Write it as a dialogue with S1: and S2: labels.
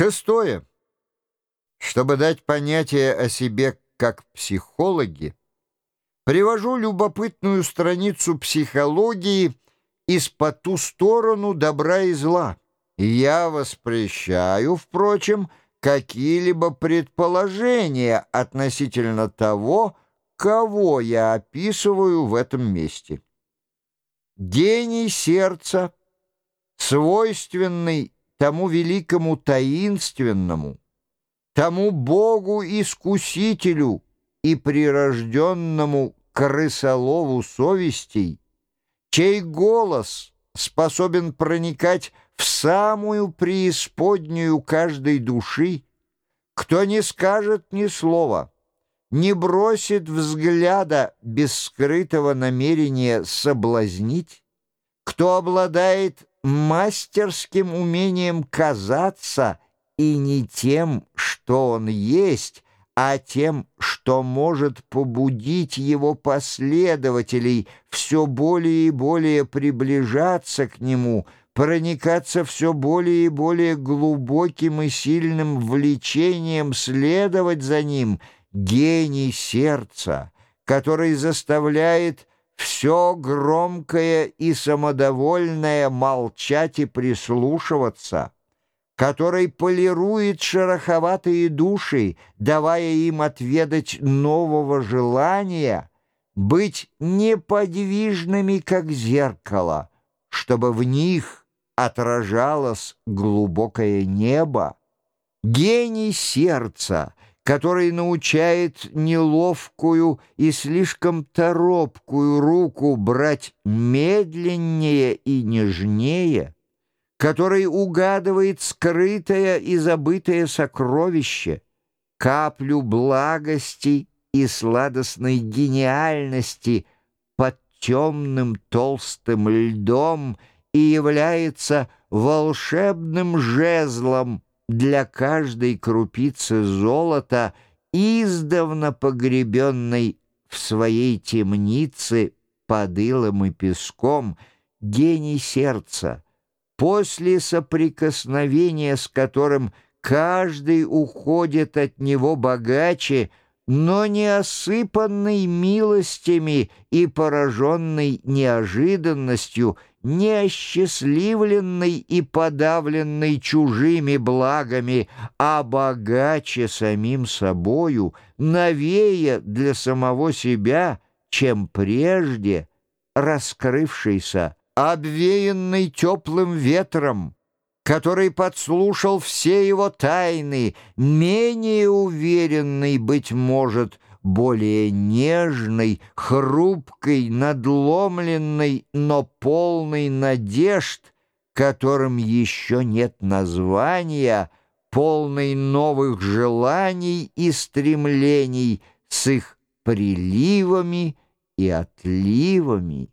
S1: Шестое. Чтобы дать понятие о себе как психологи, привожу любопытную страницу психологии из по ту сторону добра и зла. Я воспрещаю, впрочем, какие-либо предположения относительно того, кого я описываю в этом месте. Гений сердца, свойственный тому великому таинственному, тому Богу-искусителю и прирожденному крысолову совестей, чей голос способен проникать в самую преисподнюю каждой души, кто не скажет ни слова, не бросит взгляда без скрытого намерения соблазнить, кто обладает мастерским умением казаться и не тем, что он есть, а тем, что может побудить его последователей все более и более приближаться к нему, проникаться все более и более глубоким и сильным влечением следовать за ним, гений сердца, который заставляет все громкое и самодовольное молчать и прислушиваться, который полирует шероховатые души, давая им отведать нового желания, быть неподвижными, как зеркало, чтобы в них отражалось глубокое небо. Гений сердца — который научает неловкую и слишком торопкую руку брать медленнее и нежнее, который угадывает скрытое и забытое сокровище, каплю благости и сладостной гениальности под темным толстым льдом и является волшебным жезлом, для каждой крупицы золота, издавна погребенной в своей темнице под илом и песком, гений сердца, после соприкосновения с которым каждый уходит от него богаче, но не осыпанный милостями и пораженный неожиданностью — неосчастливленный и подавленный чужими благами, а богаче самим собою, новее для самого себя, чем прежде, раскрывшийся, обвеянный теплым ветром, который подслушал все его тайны, менее уверенный, быть может, более нежной, хрупкой, надломленной, но полной надежд, которым еще нет названия, полной новых желаний и стремлений с их приливами и отливами.